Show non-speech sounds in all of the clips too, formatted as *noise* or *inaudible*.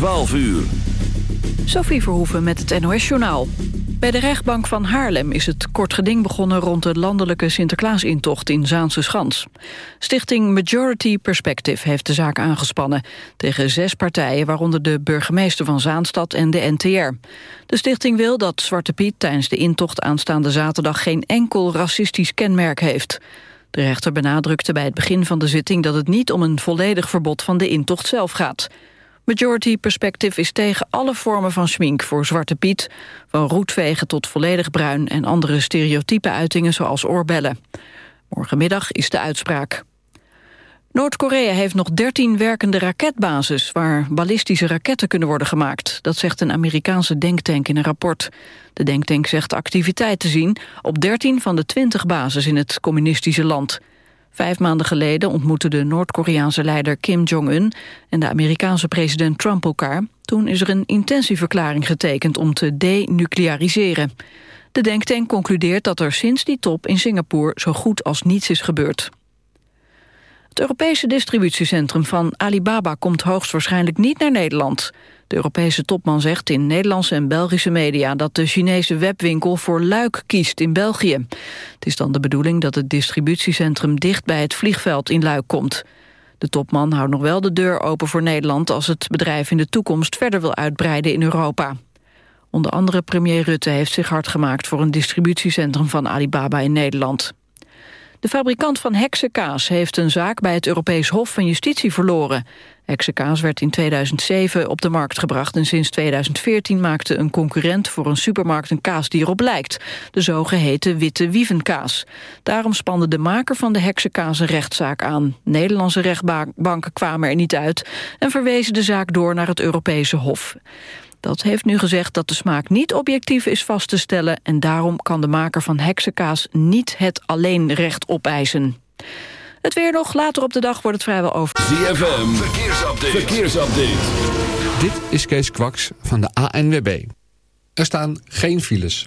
12 uur. Sophie Verhoeven met het NOS-journaal. Bij de rechtbank van Haarlem is het kort geding begonnen... rond de landelijke Sinterklaasintocht in Zaanse Schans. Stichting Majority Perspective heeft de zaak aangespannen... tegen zes partijen, waaronder de burgemeester van Zaanstad en de NTR. De stichting wil dat Zwarte Piet tijdens de intocht aanstaande zaterdag... geen enkel racistisch kenmerk heeft... De rechter benadrukte bij het begin van de zitting dat het niet om een volledig verbod van de intocht zelf gaat. Majority Perspective is tegen alle vormen van schmink voor Zwarte Piet, van roetvegen tot volledig bruin en andere stereotype uitingen zoals oorbellen. Morgenmiddag is de uitspraak. Noord-Korea heeft nog 13 werkende raketbases... waar ballistische raketten kunnen worden gemaakt. Dat zegt een Amerikaanse denktank in een rapport. De denktank zegt activiteit te zien... op 13 van de 20 bases in het communistische land. Vijf maanden geleden ontmoetten de Noord-Koreaanse leider Kim Jong-un... en de Amerikaanse president Trump elkaar. Toen is er een intentieverklaring getekend om te denucleariseren. De denktank concludeert dat er sinds die top in Singapore... zo goed als niets is gebeurd. Het Europese distributiecentrum van Alibaba komt hoogstwaarschijnlijk niet naar Nederland. De Europese topman zegt in Nederlandse en Belgische media dat de Chinese webwinkel voor Luik kiest in België. Het is dan de bedoeling dat het distributiecentrum dicht bij het vliegveld in Luik komt. De topman houdt nog wel de deur open voor Nederland als het bedrijf in de toekomst verder wil uitbreiden in Europa. Onder andere premier Rutte heeft zich hard gemaakt voor een distributiecentrum van Alibaba in Nederland. De fabrikant van heksenkaas heeft een zaak bij het Europees Hof van Justitie verloren. Heksenkaas werd in 2007 op de markt gebracht... en sinds 2014 maakte een concurrent voor een supermarkt een kaas die erop lijkt. De zogeheten witte wievenkaas. Daarom spande de maker van de heksenkaas een rechtszaak aan. Nederlandse rechtbanken kwamen er niet uit... en verwezen de zaak door naar het Europese Hof. Dat heeft nu gezegd dat de smaak niet objectief is vast te stellen... en daarom kan de maker van heksenkaas niet het alleen recht opeisen. Het weer nog, later op de dag wordt het vrijwel over. ZFM, verkeersupdate. verkeersupdate. Dit is Kees Kwaks van de ANWB. Er staan geen files.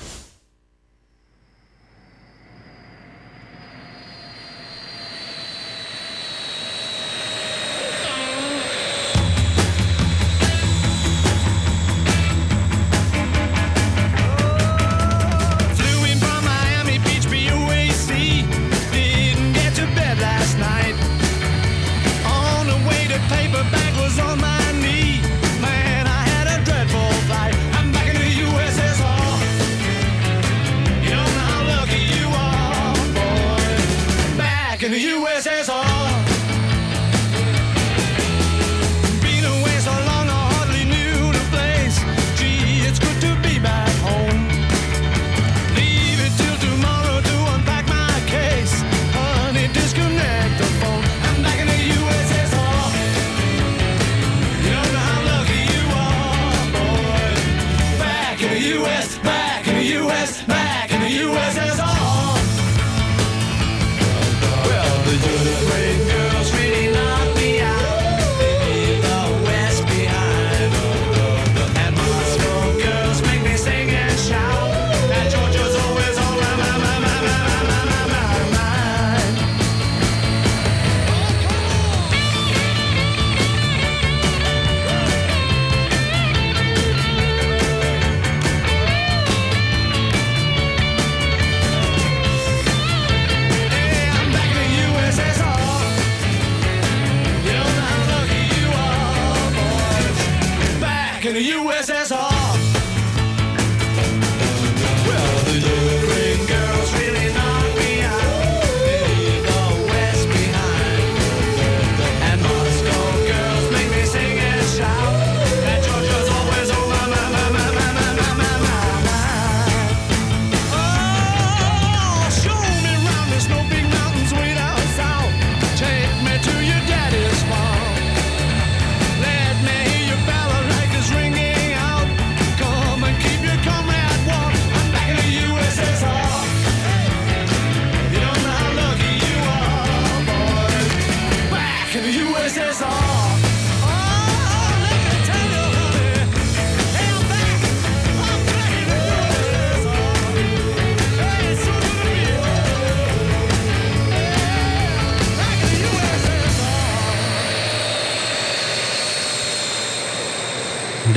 back in the USSR.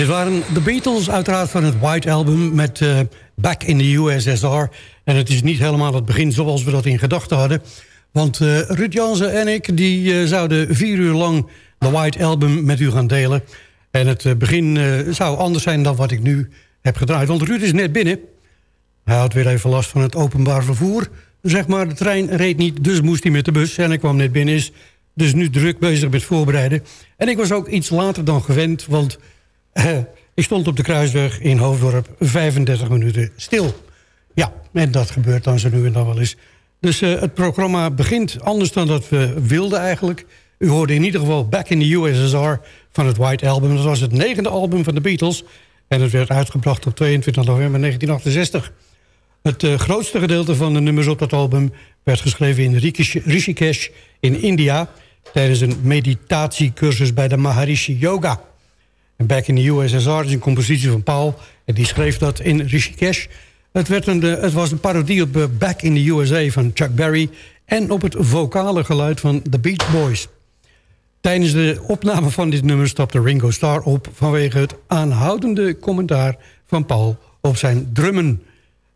Dit waren de Beatles, uiteraard van het White Album met eh, Back in the USSR. En het is niet helemaal het begin zoals we dat in gedachten hadden. Want eh Ruud Jansen en ik die, eh, zouden vier uur lang de White Album met u gaan delen. En het begin zou anders zijn dan wat ik nu heb gedraaid. Want Ruud is net binnen. Hij had weer even last van het openbaar vervoer. Zeg maar, de trein reed niet, dus moest hij met de bus. En hij kwam net binnen, is dus nu druk bezig met voorbereiden. En ik was ook iets later dan gewend, want... *laughs* ik stond op de kruisweg in Hoofddorp 35 minuten stil. Ja, en dat gebeurt dan zo nu en dan wel eens. Dus eh, het programma begint anders dan dat we wilden eigenlijk. U hoorde in ieder geval Back in the USSR van het White Album. Dat was het negende album van de Beatles. En het werd uitgebracht op 22 november 1968. Het eh, grootste gedeelte van de nummers op dat album... werd geschreven in Rishikesh in India... tijdens een meditatiecursus bij de Maharishi Yoga. Back in the USSR is een compositie van Paul... en die schreef dat in Rishikesh. Het, werd een, eh, het was een parodie op eh, Back in the USA van Chuck Berry... en op het vocale geluid van The Beach Boys. Tijdens de opname van dit nummer stapte Ringo Starr op... vanwege het aanhoudende commentaar van Paul op zijn drummen.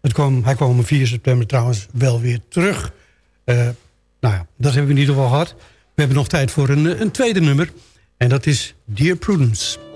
Het kwam, hij kwam op 4 september trouwens wel weer terug. Eh, nou ja, dat hebben we in ieder geval gehad. We hebben nog tijd voor een, een tweede nummer. En dat is Dear Prudence.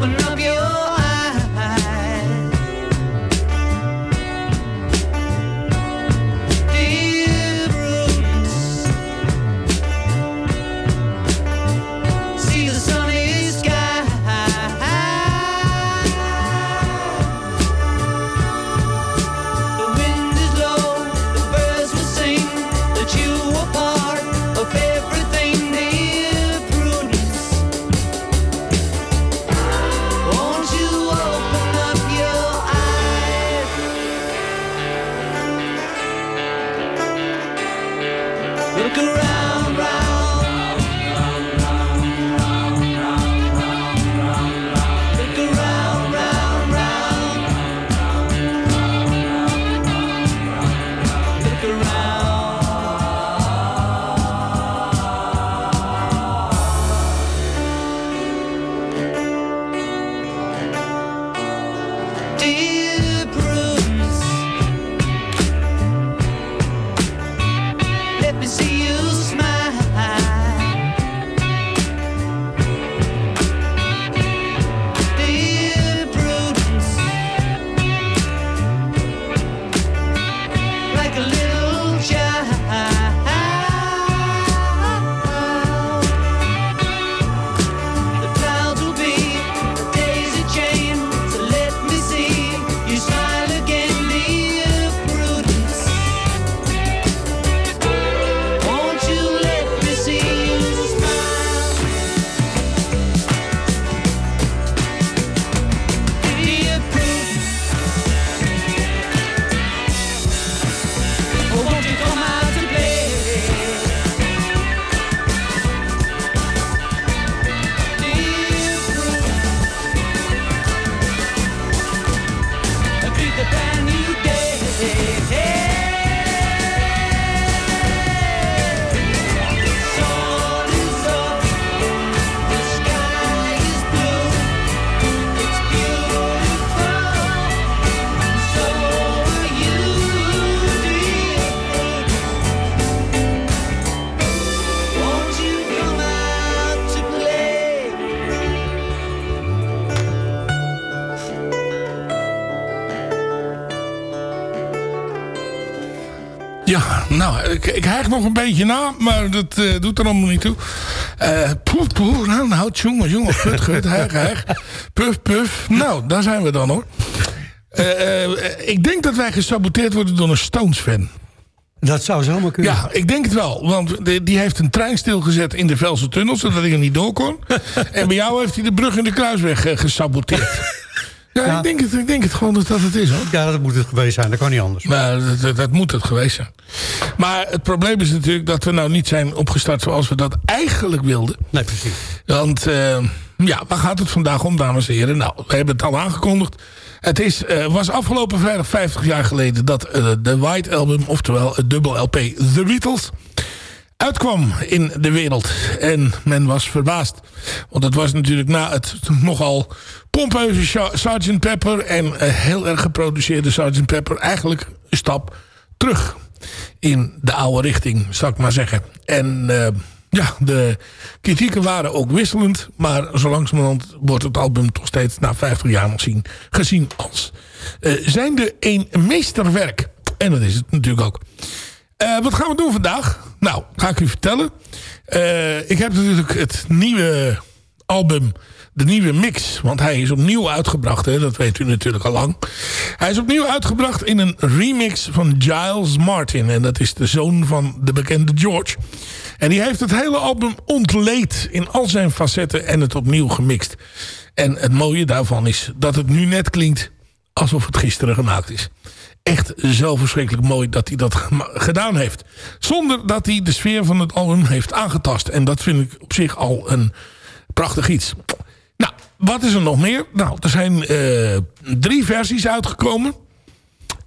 Open up your ik, ik hijg nog een beetje na, maar dat eh, doet er allemaal niet toe. Eh poef, poef, nou, nou, jongen, jongen, put, gut, hijg, hijg. Puf, puf. Nou, daar zijn we dan hoor. Eh, ik denk dat wij gesaboteerd worden door een Stones-fan. Dat zou zomaar kunnen. Ja, ik denk het wel. Want die, die heeft een trein stilgezet in de Velse Tunnel... zodat ik er niet door kon. *laughs* en bij jou heeft hij de brug in de Kruisweg gesaboteerd. Ja, Ja. Ik, denk het, ik denk het gewoon dat dat het is hoor. Ja, dat moet het geweest zijn. Dat kan niet anders. Nou, dat, dat, dat moet het geweest zijn. Maar het probleem is natuurlijk dat we nou niet zijn opgestart zoals we dat eigenlijk wilden. Nee, precies. Want eh, ja, waar gaat het vandaag om, dames en heren? Nou, we hebben het al aangekondigd. Het is, eh, was afgelopen vrijdag 50 jaar geleden dat eh, de White Album, oftewel het dubbel LP The Beatles, uitkwam in de wereld. En men was verbaasd. Want het was natuurlijk na het nogal pompeuze Sgt. Pepper... en eh, heel erg geproduceerde Sgt. Pepper... eigenlijk een stap terug in de oude richting, zou ik maar zeggen. En eh, ja, de kritieken waren ook wisselend... maar zo langzamerhand wordt het album toch steeds na 50 jaar nog zien, gezien als... eh zijnde een meesterwerk. En dat is het natuurlijk ook. Wat gaan we doen vandaag? Nou, ga ik u vertellen. Ik heb natuurlijk het nieuwe album, de nieuwe mix. Want hij is opnieuw uitgebracht, hè, dat weet u natuurlijk al lang. Hij is opnieuw uitgebracht in een remix van Giles Martin. En dat is de zoon van de bekende George. En die heeft het hele album ontleed in al zijn facetten en het opnieuw gemixt. En het mooie daarvan is dat het nu net klinkt alsof het gisteren gemaakt is echt zo verschrikkelijk mooi dat hij dat gedaan heeft. Zonder dat hij de sfeer van het album heeft aangetast. En dat vind ik op zich al een prachtig iets. Wat is er nog meer? Nou, er zijn eh, drie versies uitgekomen.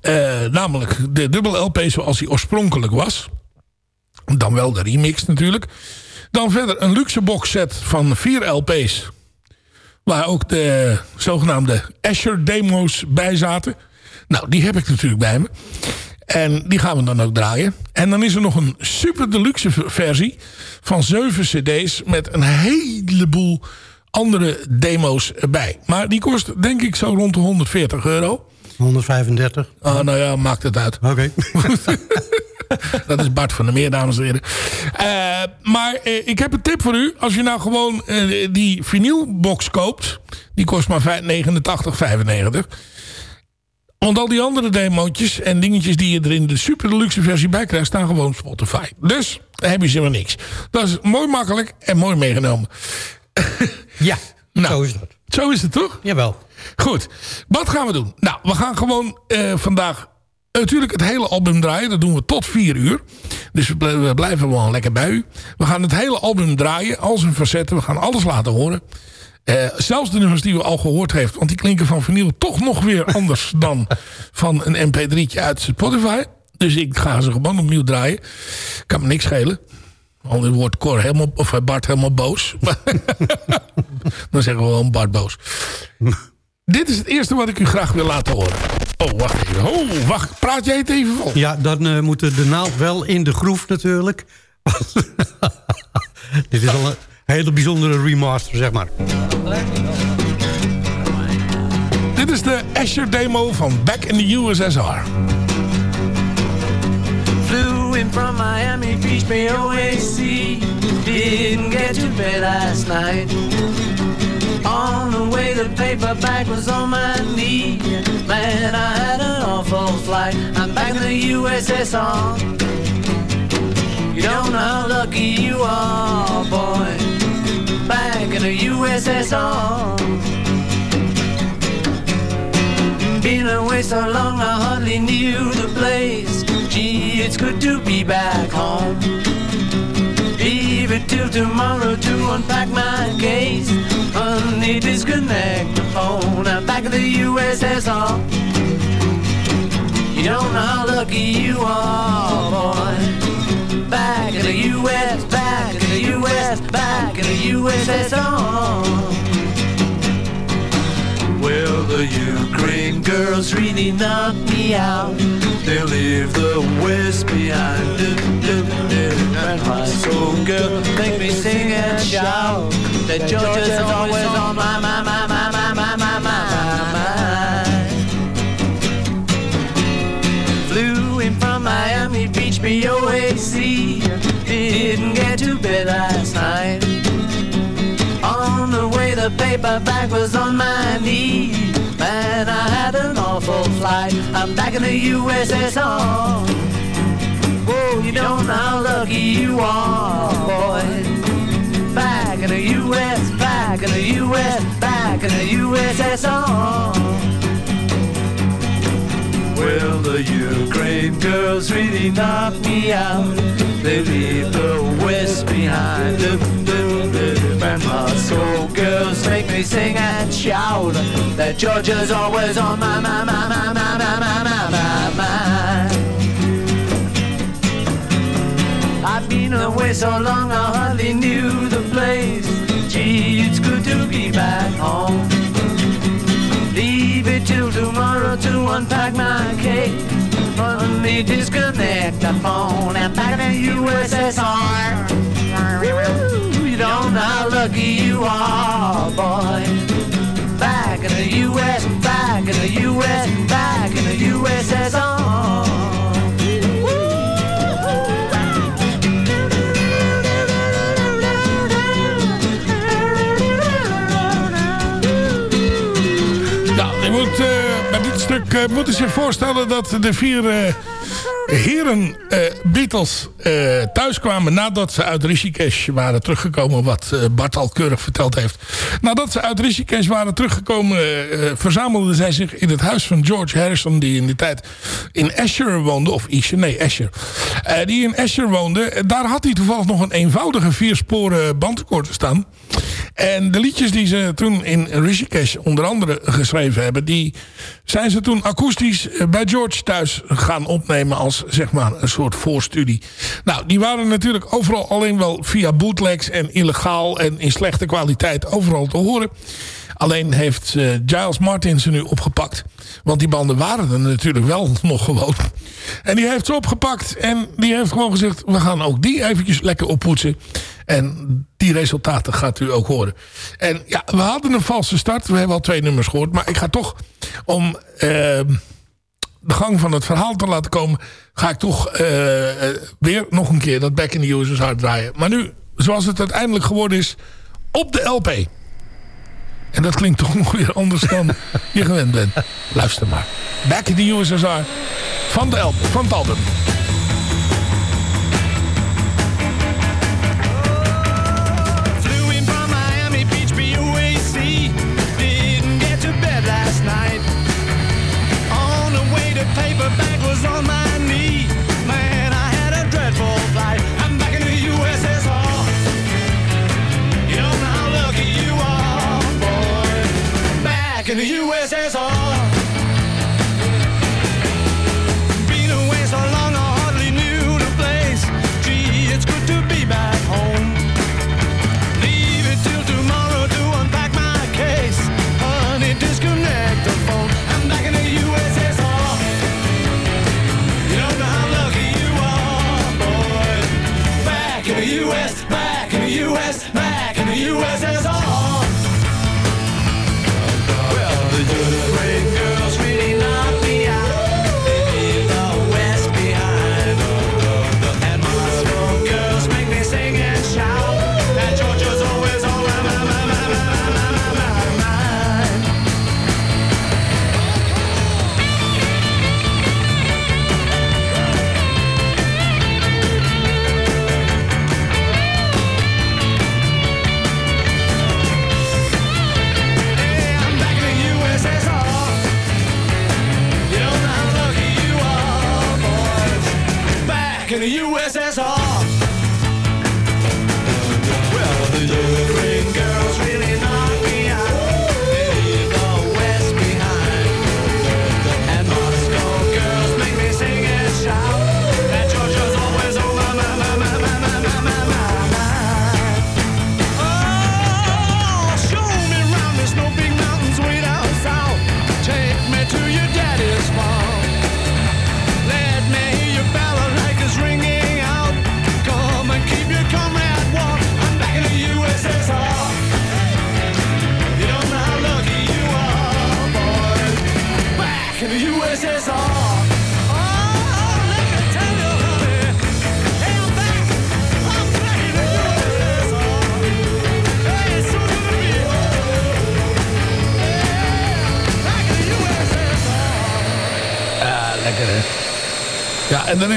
Eh, namelijk de dubbel LP zoals hij oorspronkelijk was. Dan wel de remix natuurlijk. Dan verder een luxe box set van vier LP's. Waar ook de zogenaamde Asher demo's bij zaten. Nou, die heb ik natuurlijk bij me. En die gaan we dan ook draaien. En dan is er nog een super deluxe versie van 7 cd's met een heleboel andere demo's erbij. Maar die kost denk ik zo rond de 140 euro. 135. Ah, nou ja, maakt het uit. Oké. *laughs* Dat is Bart van der Meer, dames en heren. Eh, maar eh, ik heb een tip voor u. Als je nou gewoon eh, die vinylbox koopt. Die kost maar 89,95. Want al die andere demootjes en dingetjes die je er in de super deluxe versie bij krijgt... staan gewoon Spotify. Dus heb je ze maar niks. Dat is mooi makkelijk en mooi meegenomen. *laughs* Ja, Nou. zo is dat. Zo is het toch? Jawel. Goed, wat gaan we doen? Nou, we gaan gewoon eh, vandaag natuurlijk het hele album draaien. Dat doen we tot vier uur. Dus we, bl- we blijven gewoon lekker bij u. We gaan het hele album draaien, al zijn facetten. We gaan alles laten horen. Eh, zelfs de nummers die we al gehoord heeft. Want die klinken van vinyl toch nog weer *laughs* anders dan van een mp3'tje uit Spotify. Dus ik ga ze gewoon opnieuw draaien. Kan me niks schelen. Anders wordt Cor helemaal, of Bart helemaal boos. *laughs* Dan zeggen we gewoon Bart boos. Dit is het eerste wat ik u graag wil laten horen. Oh, wacht even. Oh, wacht. Praat jij het even vol? Ja, dan eh, moet de naald wel in de groef natuurlijk. *laughs* Dit is al een hele bijzondere remaster, zeg maar. Dit is de Asher demo van Back in the USSR. Flew in from Miami Beach, BOAC. Didn't get to bed last night. On the way, the paperback was on my knee. Man, I had an awful flight. I'm back in the USSR. You don't know how lucky you are, boy. Back in the USSR. Been away so long, I hardly knew the place. Gee, it's good to be back home. Leave it till tomorrow to unpack my case. Honey, disconnect the phone. I'm back in the USSR. You don't know how lucky you are, boy. Back in the US, back in the US, back in the USSR. Well, the Ukraine girls really knock me out. They leave the West behind. And my soul girl make me sing and shout. That Georgia's always on my, my, paperback was on my knee. Man, I had an awful flight. I'm back in the USSR. Whoa, oh, you don't know how lucky you are, boy. Back in the US, back in the US, back in the USSR. Well, the Ukraine girls really knock me out. They leave the West behind. Dum. And Moscow girls make me sing and shout that Georgia's always on my, my, my, my, my, my, my, my, my, mind. I've been away so long I hardly knew the place. Gee, it's good to be back home. Leave it till tomorrow to unpack my cake. Let me disconnect the phone and back in the USSR. Know how you. Back in the US, back in the US, back in the USSR. Nou, je moet eh, dit stuk eh, zich voorstellen dat de vier eh, heren eh, Beatles eh, thuiskwamen nadat ze uit Rishikesh waren teruggekomen. Wat eh, Bart al keurig verteld heeft. Nadat ze uit Rishikesh waren teruggekomen verzamelden zij zich in het huis van George Harrison. Die in die tijd in Asher woonde. Of Isher, nee Asher. Die in Asher woonde. Daar had hij toevallig nog een eenvoudige viersporen bandrecorder staan. En de liedjes die ze toen in Rishikesh onder andere geschreven hebben... die zijn ze toen akoestisch eh, bij George thuis gaan opnemen... als zeg maar een soort voorstudie. Nou, die waren natuurlijk overal alleen wel via bootlegs... en illegaal en in slechte kwaliteit overal te horen. Alleen heeft eh, Giles Martin ze nu opgepakt. Want die banden waren er natuurlijk wel *laughs* nog gewoon. En die heeft ze opgepakt. En die heeft gewoon gezegd... we gaan ook die eventjes lekker oppoetsen. En die resultaten gaat u ook horen. En ja, we hadden een valse start. We hebben al twee nummers gehoord. Maar ik ga toch om eh, de gang van het verhaal te laten komen... ga ik toch eh, eh, weer nog een keer dat Back in the USSR draaien. Maar nu, zoals het uiteindelijk geworden is... op de LP. En dat klinkt toch *laughs* nog weer anders dan je gewend bent. Luister maar. Back in the USSR van, de van het album.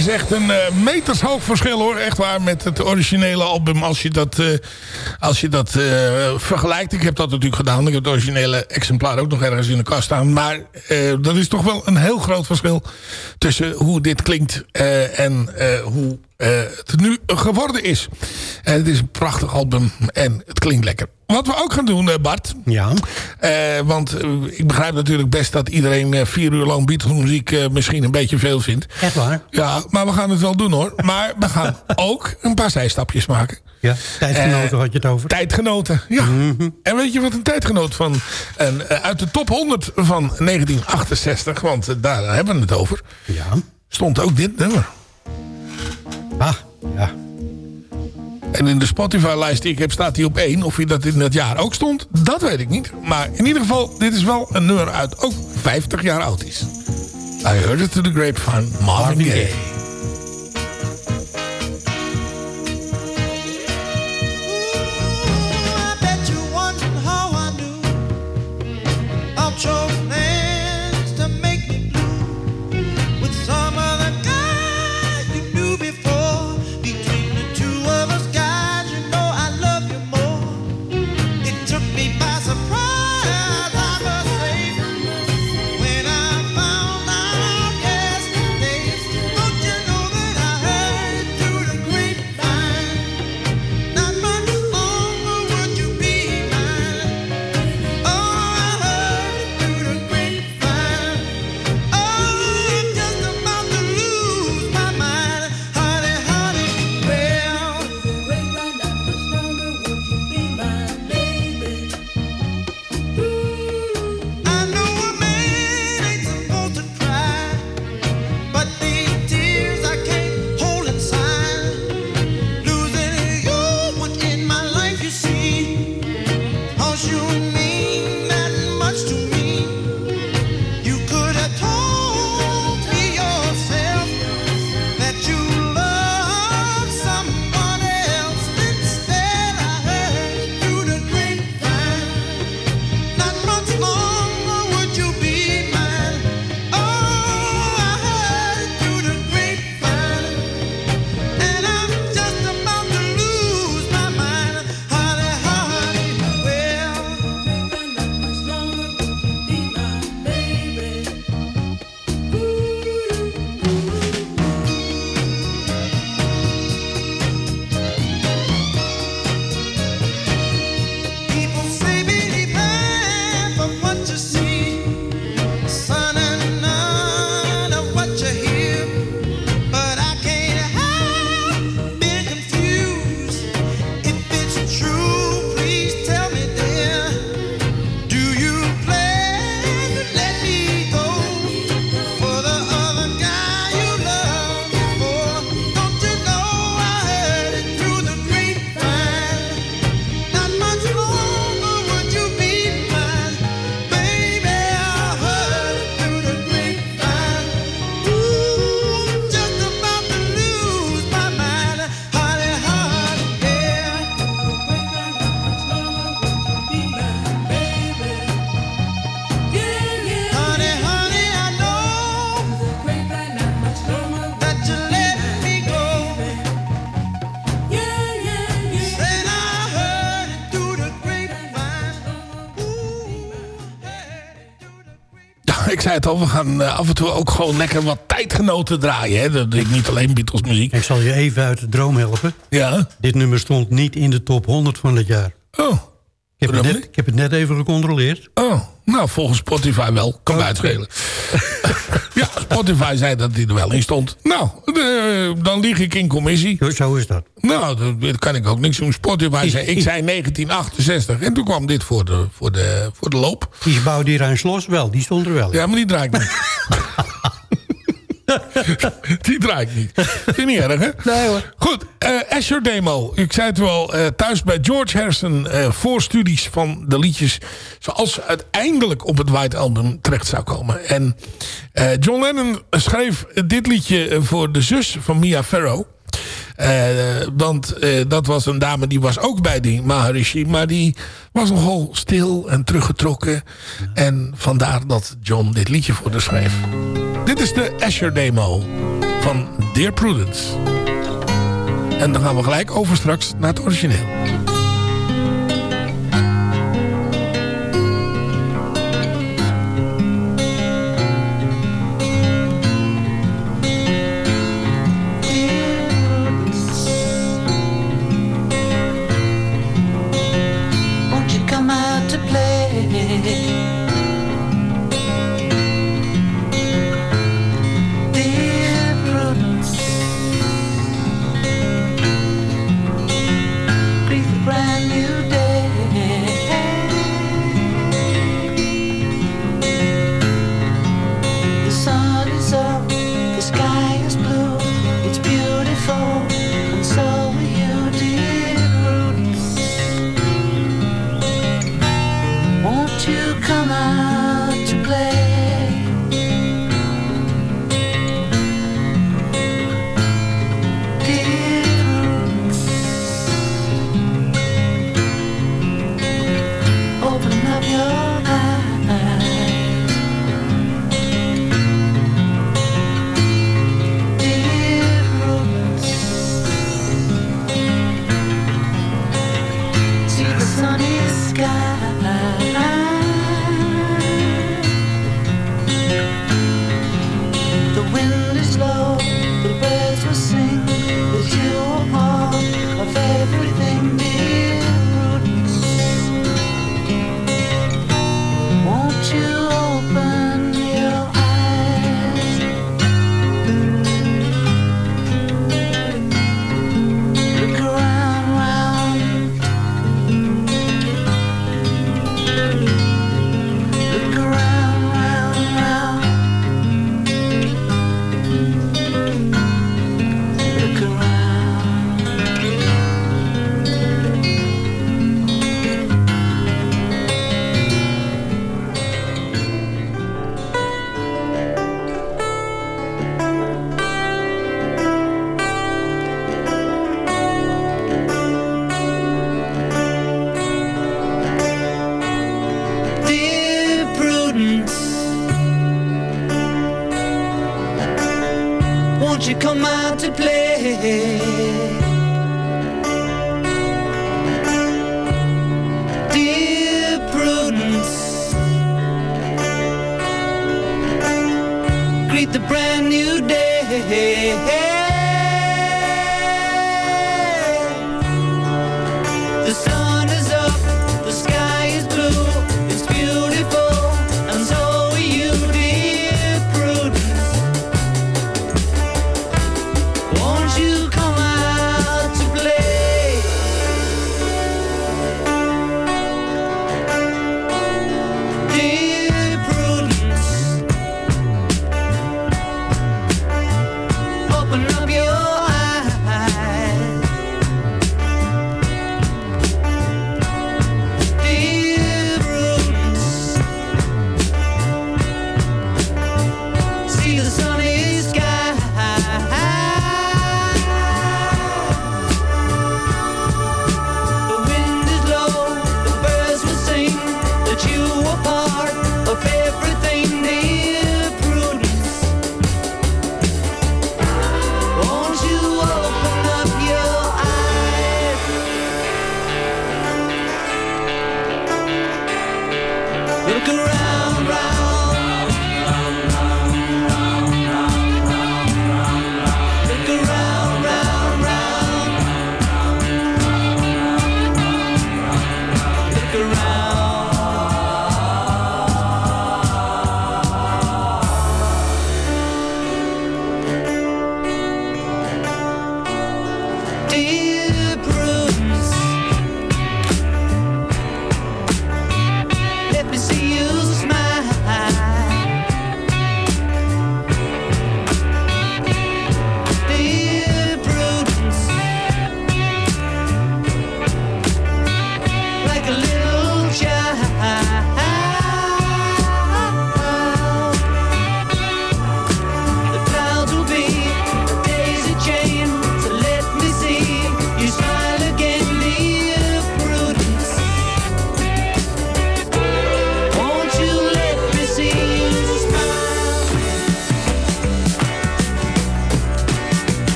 Is echt een eh, metershoog verschil hoor. Echt waar met het originele album. Als je dat, eh, als je dat eh, vergelijkt. Ik heb dat natuurlijk gedaan. Ik heb het originele exemplaar ook nog ergens in de kast staan. Maar dat is toch wel een heel groot verschil. Tussen hoe dit klinkt en hoe het nu geworden is. En het is een prachtig album en het klinkt lekker. Wat we ook gaan doen, eh, Bart. Ja. Eh, want eh, ik begrijp natuurlijk best dat iedereen eh, vier uur lang Beatles muziek eh, misschien een beetje veel vindt. Echt waar? Ja, maar we gaan het wel doen hoor. Maar we gaan *laughs* ook een paar zijstapjes maken. Ja. Tijdgenoten had je het over. Tijdgenoten, ja. En weet je wat een tijdgenoot van een, eh, uit de top 100 van 1968, want eh, daar hebben we het over, Ja. stond ook dit nummer. Ah, ja. En in de Spotify-lijst die ik heb staat hij op 1. Of hij dat in dat jaar ook stond, dat weet ik niet. Maar in ieder geval, dit is wel een nummer uit ook 50 jaar oud is. I heard it to the grapevine, Marvin Gaye. Zei het al, we gaan eh, af en toe ook gewoon lekker wat tijdgenoten draaien. Hè? Dat ik niet alleen Beatles muziek. Ik zal je even uit de droom helpen. Ja. Dit nummer stond niet in de top 100 van het jaar. Oh. Ik heb, het net, ik heb het net even gecontroleerd. Oh, nou volgens Spotify wel. Kan uitschelen. *laughs* ja, Spotify zei dat hij er wel in stond. Nou, dan lieg ik in commissie. Zo, zo is dat. Nou, dat- kan ik ook niks doen. Spotify zei, ik zei 1968. En toen kwam dit voor de, voor de, voor de loop. Die bouw die Rijnslos wel, die stond er wel. Ja, maar die draai ik niet. *laughs* *laughs* die draai ik niet. Vind je niet erg, hè? Nee hoor. Goed, Asher Demo. Ik zei het wel, eh, thuis bij George Harrison... eh voorstudies van de liedjes... zoals ze uiteindelijk op het White Album terecht zou komen. En John Lennon schreef dit liedje voor de zus van Mia Farrow... Want dat was een dame die was ook bij die Maharishi. Maar die was nogal stil en teruggetrokken. En vandaar dat John dit liedje voor haar schreef. Dit is de Asher demo van Dear Prudence. En dan gaan we gelijk over straks naar het origineel. come on.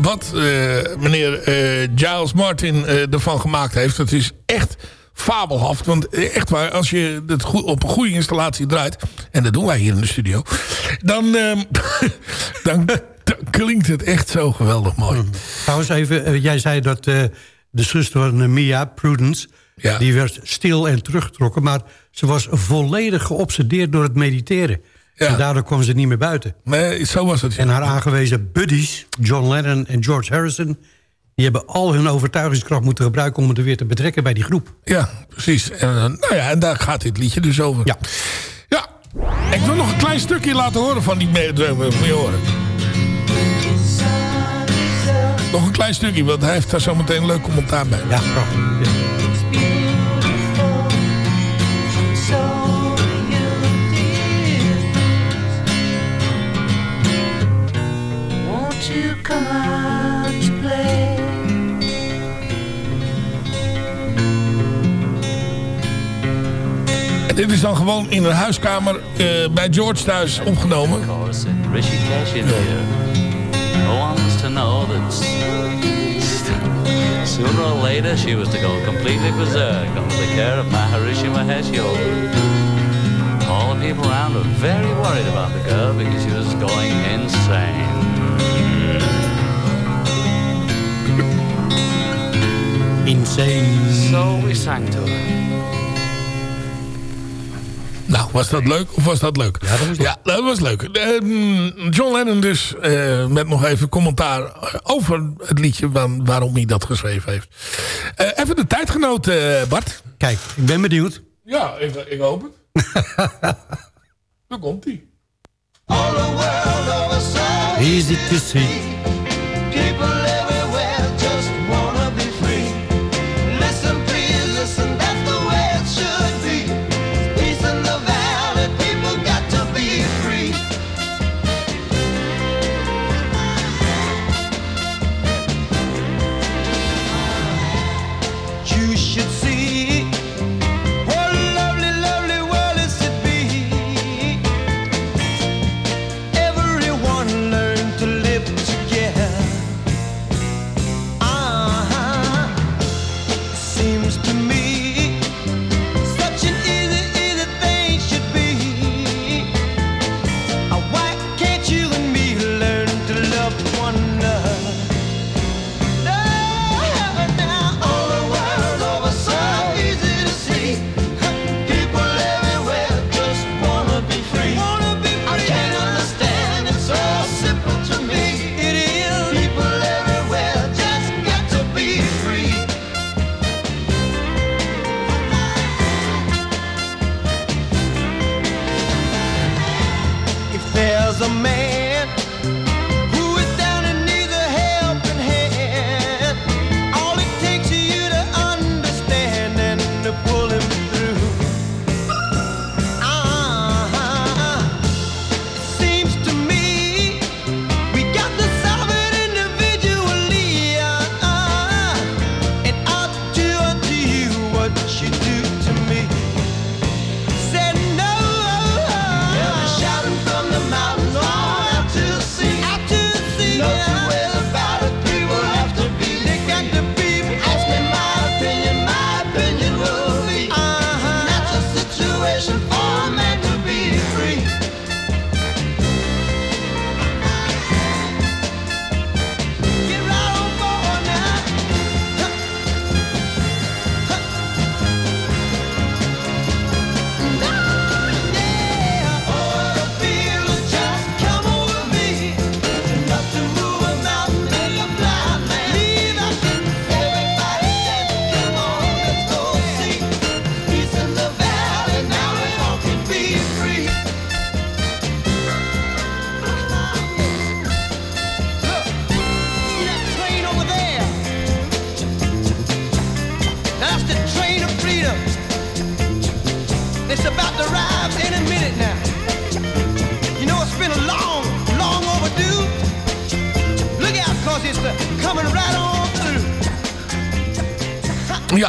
Wat eh, meneer eh, Giles Martin eh, ervan gemaakt heeft. Het is echt fabelhaft. Want echt waar, als je het goed, op een goede installatie draait... en dat doen wij hier in de studio... dan, ehm, *laughs* dan, dan klinkt het echt zo geweldig mooi. Trouwens even, jij zei dat de zuster van Mia, Prudence... Ja. die werd stil en teruggetrokken... maar ze was volledig geobsedeerd door het mediteren. Ja. En daardoor kwam ze niet meer buiten. Nee, zo was het. En haar aangewezen buddies, John Lennon en George Harrison... die hebben al hun overtuigingskracht moeten gebruiken... om het er weer te betrekken bij die groep. Ja, precies. En, eh, nou ja, en daar gaat dit liedje dus over. Ja. Ja. Ik wil nog een klein stukje laten horen van die. Moet je horen. Nog een klein stukje, want hij heeft daar zo meteen een leuk commentaar bij. Ja, prachtig. Ja. Come out to play? En dit is dan gewoon in een huiskamer eh, bij George thuis opgenomen. course, in Rishikesh, India. No one was to know that s- *laughs* sooner or later she was to go completely berserk under the care of Maharishi Mahesh Yogi. All the people around were very worried about the girl because she was going insane. *laughs* Insane. So we sang to her. Nou, was dat leuk of was dat leuk? Ja, dat was leuk. Ja, dat was leuk. Ehm, John Lennon dus eh, met nog even commentaar over het liedje... waar- waarom hij dat geschreven heeft. Eh, even de tijdgenoot, eh, Bart. Kijk, ik ben benieuwd. Ja, ik, ik hoop het. *laughs* Daar komt hij. Easy to see.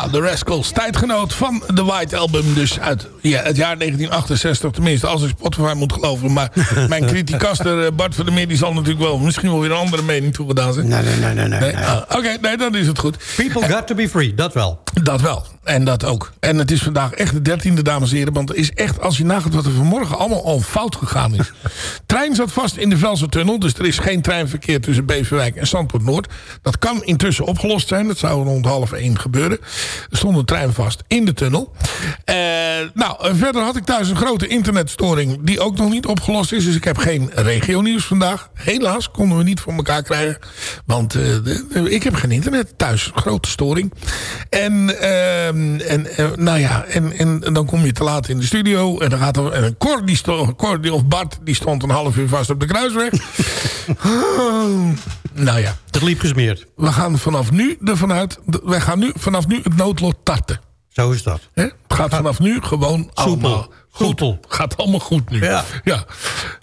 Ja, The Rascals. Tijdgenoot van The White Album. Dus uit ja, het jaar 1968. Tenminste, als ik Spotify moet geloven. Maar *laughs* mijn criticaster eh, Bart van der Meer... die zal natuurlijk wel misschien wel weer een andere mening toegedaan zijn. Nee, nee, nee, nee. nee. Ah, Oké, nee, dan is het goed. People got to be free, dat wel. Dat wel. En dat ook. En het is vandaag echt de dertiende, dames en heren. Want er is echt, als je nagaat wat er vanmorgen allemaal al fout gegaan is. *laughs* Trein zat vast in de Velsertunnel. Dus er is geen treinverkeer tussen Beverwijk en Zandpoort Noord. Dat kan intussen opgelost zijn. Dat zou rond half één gebeuren. Er stond een trein vast in de tunnel. Eh, nou, verder had ik thuis een grote internetstoring. Die ook nog niet opgelost is. Dus ik heb geen regionieuws vandaag. Helaas konden we niet voor elkaar krijgen. Want eh, de- de- ik heb geen internet thuis. Grote storing. En, ehm, en eh, nou ja, en, en, en dan kom je te laat in de studio. En dan gaat er. En een Cor, die stond, Cor die, of Bart, die stond een half uur vast op de kruisweg. *laughs* nou ja, Het liep gesmeerd. we gaan vanaf nu ervan uit. Wij gaan nu vanaf nu het noodlot tarten. Zo is dat. Het gaat vanaf nu gewoon allemaal goed. Soepel. Gaat allemaal goed nu. Ja.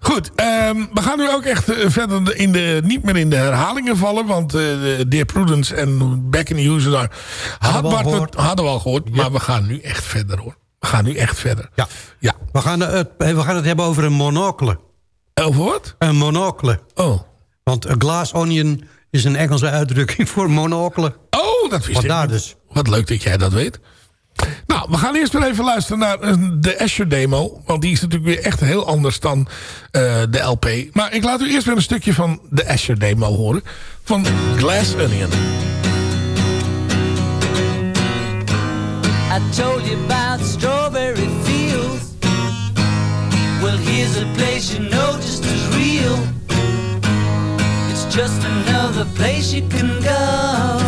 Goed, ehm, we gaan nu ook echt eh, verder in de, niet meer in de herhalingen vallen. Want eh de Dear Prudence en Back in the User daar had we het- hadden we al gehoord. Maar we gaan nu echt verder hoor. We gaan nu echt verder. Ja. Ja. We gaan, het, we gaan het hebben over een monocle. Over wat? Een monocle. Oh. Want a glass onion is een Engelse uitdrukking voor monocle. Oh, dat wist ik dus. Wat leuk dat jij dat weet. Nou, we gaan eerst weer even luisteren naar eh, de Asher demo. Want die is natuurlijk weer echt heel anders dan eh, de LP. Maar ik laat u eerst weer een stukje van de Asher demo horen. Van Glass Onion. I told you about strawberry fields. Well, here's a place you know just as real. Just another place you can go.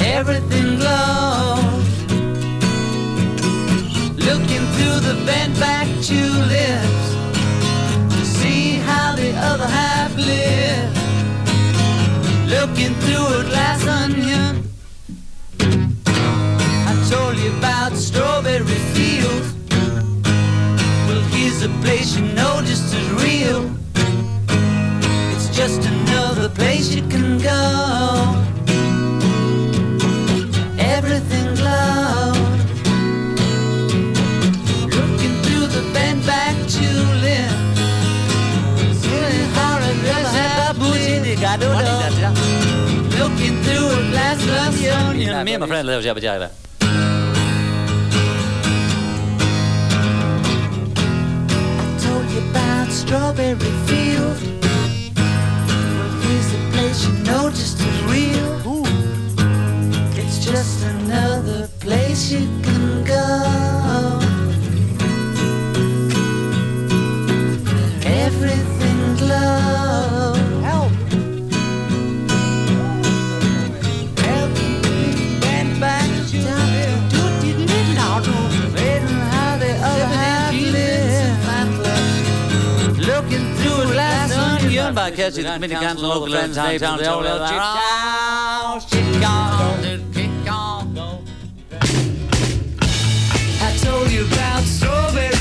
Everything glows. Looking through the bent back tulips to see how the other half lives. Looking through a glass onion. I told you about strawberry fields. Well, here's a place you know just as real. Just another place you can go. Everything glows. Looking through the bent back tulip. Seeing how the other half lives. Looking through a glass of onion. Me and my friend lives jabba jabba. I told you about strawberry fields. Place you know just as real. It's just another place you can go. Everything onion. By catching the mini cans and local friends, neighbors, they all love I told you about strawberry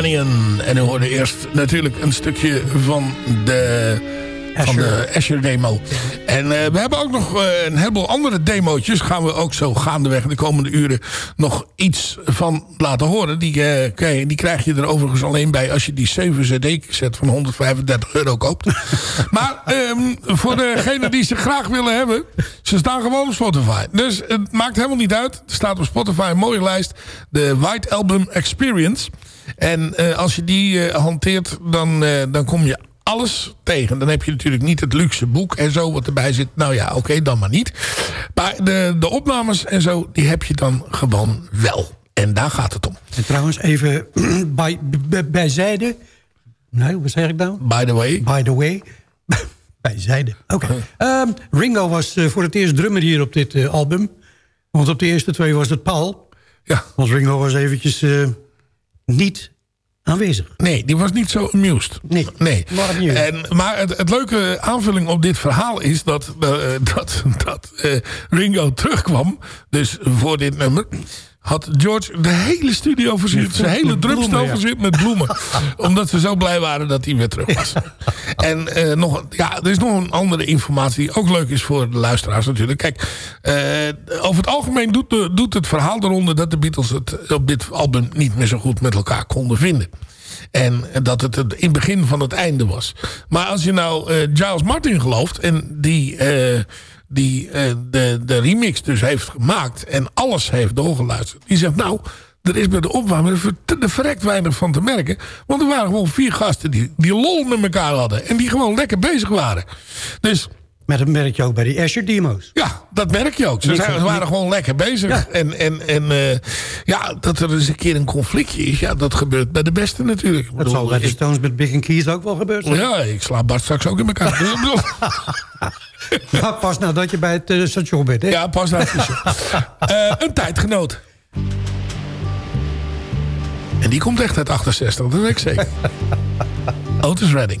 Onion. En u hoorde eerst natuurlijk een stukje van de... Van de Asher demo. En eh, we hebben ook nog eh, een heleboel andere demootjes. Gaan we ook zo gaandeweg de komende uren nog iets van laten horen. Die, krijg- die krijg je er overigens alleen bij als je die 7 cd-set van 135 euro koopt. *laughs* maar ehm, voor degenen die ze graag willen hebben. Ze staan gewoon op Spotify. Dus het maakt helemaal niet uit. Er staat op Spotify een mooie lijst. De White Album Experience. En eh, als je die eh, hanteert, dan, eh, dan kom je alles tegen. Dan heb je natuurlijk niet het luxe boek en zo wat erbij zit. Nou ja, oké, dan maar niet. Maar de, de opnames en zo, die heb je dan gewoon wel. En daar gaat het om. En trouwens, even *clears throat* bij, bij, bijzijde. Nee, wat zeg ik nou? By the way. By the way. *laughs* bijzijde. Oké. Ehm, Ringo was voor het eerst drummer hier op dit album. Want op de eerste twee was het Paul. Ja. Want Ringo was eventjes niet aanwezig. Nee, die was niet zo amused. Nee, nee. amused. En, maar het, het leuke aanvulling op dit verhaal is dat, eh, *laughs* dat, dat eh, Ringo terugkwam. Dus voor dit nummer had George de hele studio verzit. Zijn hele drumstel verzit met bloemen. *laughs* Omdat ze zo blij waren dat hij weer terug was. *laughs* En eh, nog, ja, er is nog een andere informatie die ook leuk is voor de luisteraars natuurlijk. Kijk, eh, over het algemeen doet, de- doet het verhaal eronder dat de Beatles het op dit album niet meer zo goed met elkaar konden vinden. En dat het het in het begin van het einde was. Maar als je nou eh, Giles Martin gelooft... en die, die eh, de, de remix dus heeft gemaakt... en alles heeft doorgeluisterd... die zegt nou... Er is bij de ver- er verrekt weinig van te merken. Want er waren gewoon vier gasten die, die lol met elkaar hadden. En die gewoon lekker bezig waren. Dus Met dat merk je ook bij die Asher demo's. ja, dat merk je ook. Ze, zijn, ze waren gewoon lekker bezig. Ja. En, en, en eh, ja, dat er eens een keer een conflictje is. Ja, dat gebeurt bij de beste natuurlijk. Dat bedoel, zal bij de Stones met Big and Keys ook wel gebeurd zijn. ja, ik sla Bart straks ook in elkaar. *laughs* Ja, pas nou dat je bij het eh, station bent. Hè? ja, pas het station. *laughs* Eh, Een tijdgenoot. En die komt echt uit 68, dat weet ik zeker. *laughs* Otis Redding.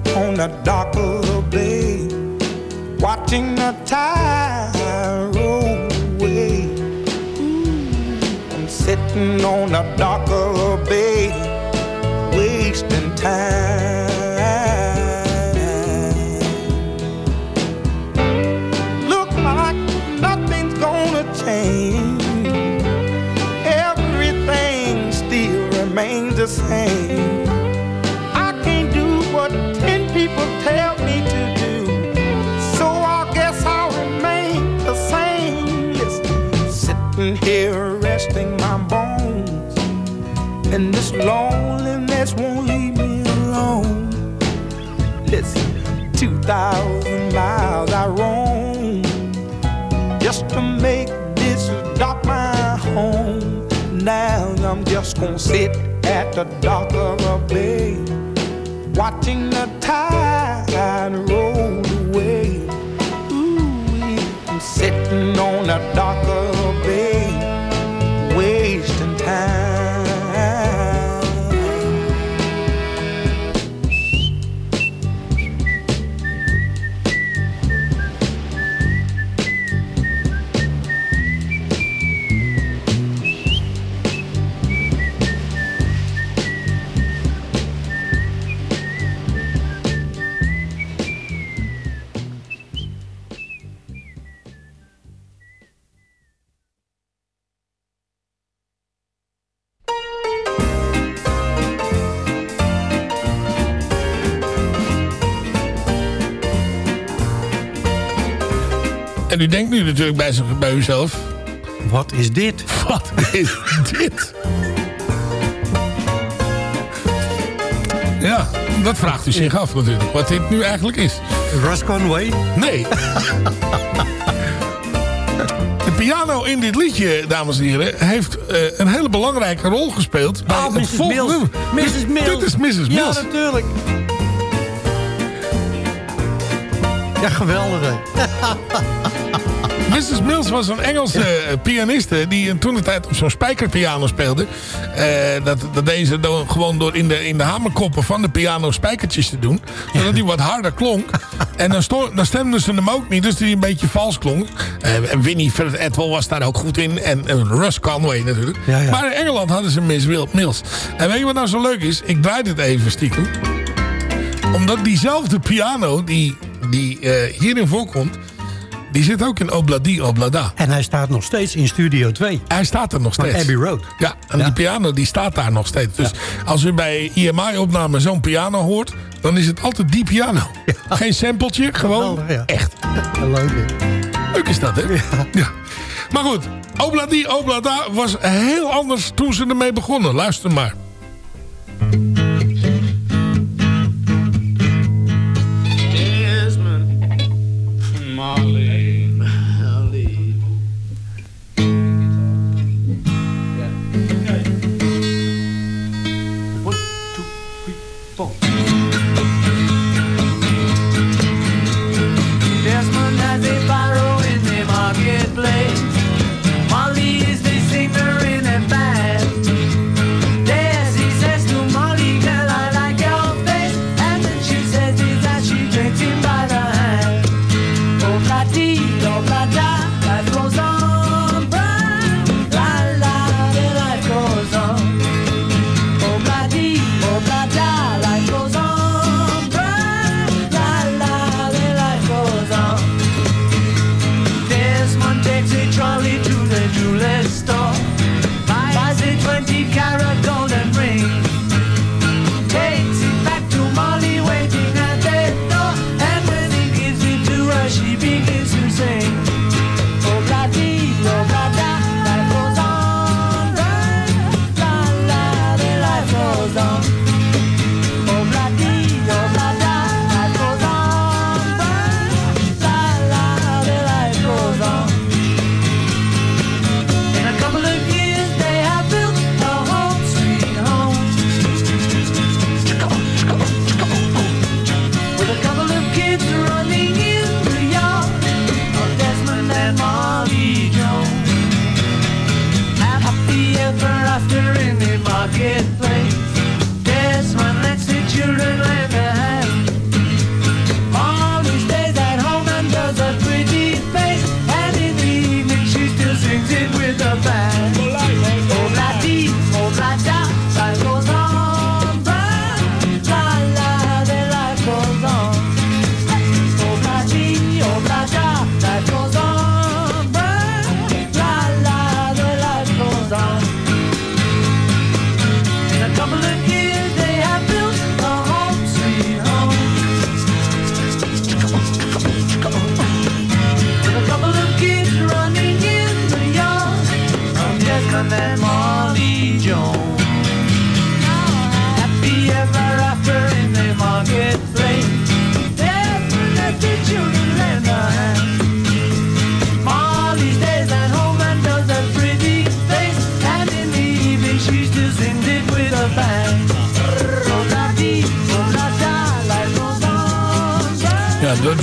on the dock of the bay, watching the tide roll away. I'm sitting on the dock of the bay, wasting time. 2,000 miles I roam just to make this dock my home. Now I'm just gonna sit at the dock of a bay, watching the tide roll away. Ooh, I'm sitting on the dock of denkt nu natuurlijk bij, bij uzelf... Wat is dit? *laughs* Wat is dit? Ja, dat vraagt u zich af natuurlijk. Wat dit nu eigenlijk is. Russ Conway? Nee. *laughs* De piano in dit liedje, dames en heren, heeft eh, een hele belangrijke rol gespeeld. bij Oh, het Mrs. volgende Mills. Mrs. Dit- Mills. Dit is Mrs. Ja, Mills. natuurlijk. Ja, geweldig. hè. *laughs* Mrs. Mills was een Engelse eh, pianiste die toen de tijd op zo'n spijkerpiano speelde. Eh, dat, dat deze dan gewoon door in de, in de hamerkoppen van de piano spijkertjes te doen. Zodat hij wat harder klonk. En dan, dan stemden ze hem ook niet, dus die een beetje vals klonk. Eh, en Winnie Fred Atwell was daar ook goed in. En, en Russ Conway natuurlijk. Ja, ja. Maar in Engeland hadden ze Miss Mills. En weet je wat nou zo leuk is? Ik draai dit even stiekem. Omdat diezelfde piano die, die eh, hierin voorkomt... Die zit ook in Obladi Oblada. En hij staat nog steeds in Studio 2 Hij staat er nog van steeds. Abbey Road. Ja, en Ja. die piano die staat daar nog steeds. Dus als u bij IMI-opname zo'n piano hoort... dan is het altijd die piano. *laughs* Geen sampletje, gewoon Geweldig, echt. Leuk? Leuk is dat, hè? Ja. Maar goed, Obladi Oblada was heel anders toen ze ermee begonnen. Luister maar. Blah dee, oh, blah da, life goes on.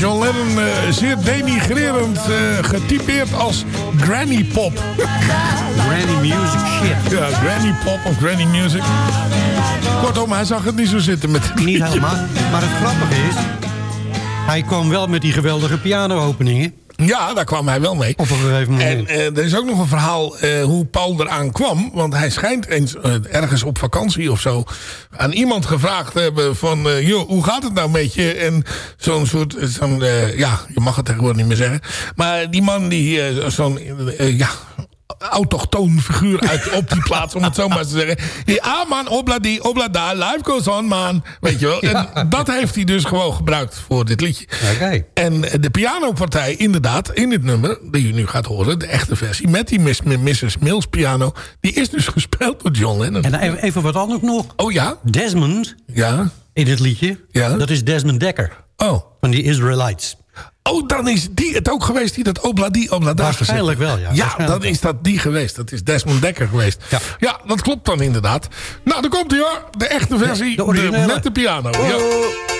John Lennon eh, zeer denigrerend eh, getypeerd als granny pop. Granny Music shit. Ja, granny pop of granny music. Kortom, hij zag het niet zo zitten met Niet helemaal. *laughs* Maar het grappige is... Hij kwam wel met die geweldige piano-openingen. Ja, daar kwam hij wel mee. Op een gegeven moment. En eh, er is ook nog een verhaal eh, hoe Paul eraan kwam. Want hij schijnt eens eh, ergens op vakantie of zo... aan iemand gevraagd te hebben van... joh, hoe gaat het nou met je? En zo'n soort... Zo'n, ja, je mag het tegenwoordig niet meer zeggen. Maar die man die zo'n... ja, autochtoon figuur uit, op die plaats, om het zo maar te zeggen. Ja, man, obladi, oblada, life goes on, man. Weet je wel. En dat heeft hij dus gewoon gebruikt voor dit liedje. En de pianopartij, inderdaad, in dit nummer, die u nu gaat horen, de echte versie, met die Miss, Mrs. Mills piano, die is dus gespeeld door John Lennon. En even wat anders nog. Oh ja? Desmond Ja? in het liedje, Ja. dat is Desmond Dekker Oh. van die Israelites. Oh, dan is die het ook geweest die dat obladi, oblada Waarschijnlijk gezegd wel, ja. Ja, dan wel. is dat die geweest. Dat is Desmond Dekker geweest. Ja. Ja, dat klopt dan inderdaad. Nou, dan komt hij hoor. De echte versie. de met de piano. Ja.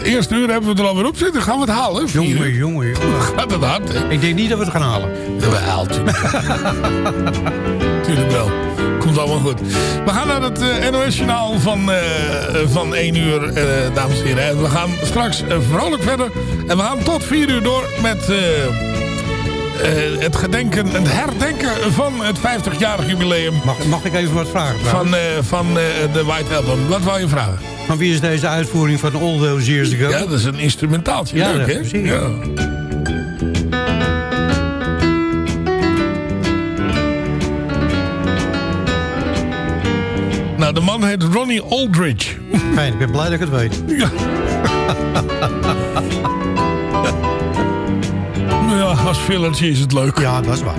Het, eerste uur hebben we er alweer op zitten. Gaan we het halen? Jongen, jongen, jongen. *laughs* Gaat het hard, hè? Ik denk niet dat we het gaan halen. Wel, tuurlijk. *laughs* tuurlijk wel. Komt allemaal goed. We gaan naar het eh, NOS-journaal van, eh, van 1 uur, eh, dames en heren. En we gaan straks vrolijk verder. En we gaan tot 4 uur door met het gedenken, het herdenken van het 50-jarig jubileum Mag, mag ik even wat vragen? van, van de White Album. Wat wou je vragen? Van wie is deze uitvoering van All Those Years Ago? Ja, dat is een instrumentaaltje. Ja, Leuk, hè? Ja. Nou, de man heet Ronnie Aldridge. Fijn, ik ben blij dat ik het weet. Ja. *laughs* ja, als fillertje is het leuk. Ja, dat is waar.